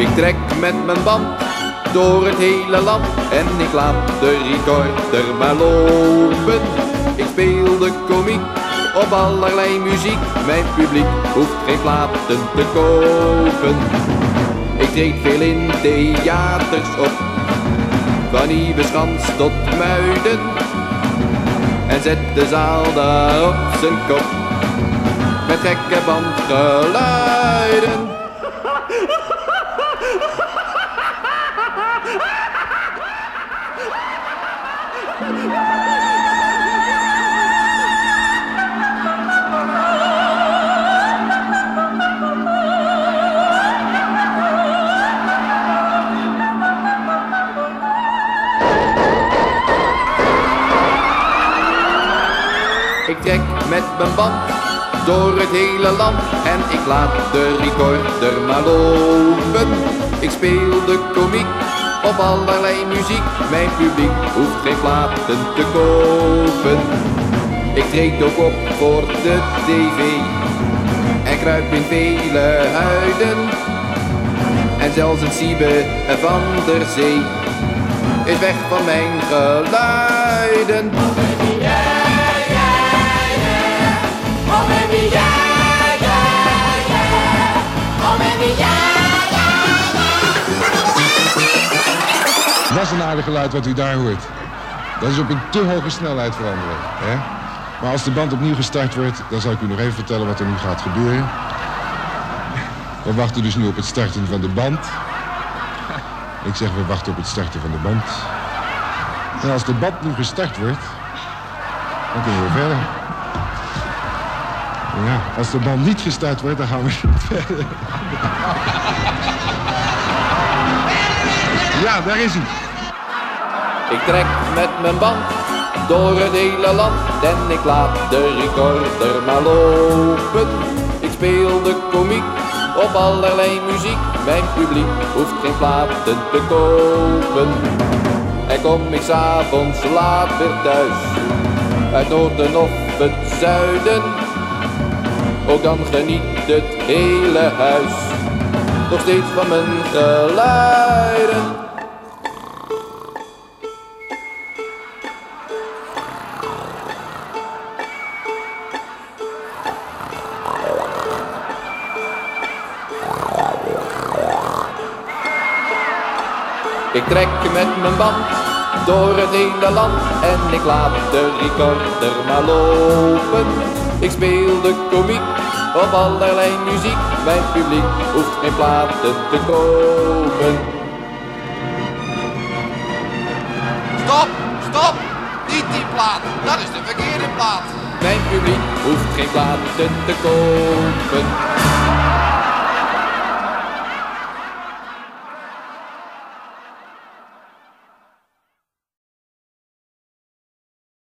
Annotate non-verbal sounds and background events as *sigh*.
Ik trek met mijn band door het hele land en ik laat de recorder maar lopen. Ik speel de komiek op allerlei muziek. Mijn publiek hoeft geen platen te kopen. Ik treed veel in theaters op, van Schans tot Muiden. En zet de zaal daar op zijn kop, met gekke bandgeluiden. *laughs* Ik trek met mijn band door het hele land en ik laat de recorder maar lopen. Ik speel de komiek op allerlei muziek. Mijn publiek hoeft geen platen te kopen. Ik treed ook op voor de tv en kruip in vele huiden. En zelfs een Siebe van der Zee is weg van mijn geluiden. Is een aardig geluid wat u daar hoort. Dat is op een te hoge snelheid veranderen. Hè? Maar als de band opnieuw gestart wordt, dan zal ik u nog even vertellen wat er nu gaat gebeuren. We wachten dus nu op het starten van de band. Ik zeg, we wachten op het starten van de band. En als de band nu gestart wordt, dan kunnen we verder. Ja, als de band niet gestart wordt, dan gaan we *laughs* verder. Ja, daar is hij. Ik trek met mijn band door het hele land en ik laat de recorder maar lopen. Ik speel de komiek op allerlei muziek. Mijn publiek hoeft geen platen te kopen. En kom ik s'avonds laat weer thuis, uit noorden of het zuiden. Ook dan geniet het hele huis nog steeds van mijn geluiden. Ik trek met mijn band door het hele land en ik laat de recorder maar lopen. Ik speel de komiek op allerlei muziek. Mijn publiek hoeft geen platen te kopen. Stop, stop! Niet die plaat, dat is de verkeerde plaat. Mijn publiek hoeft geen platen te kopen.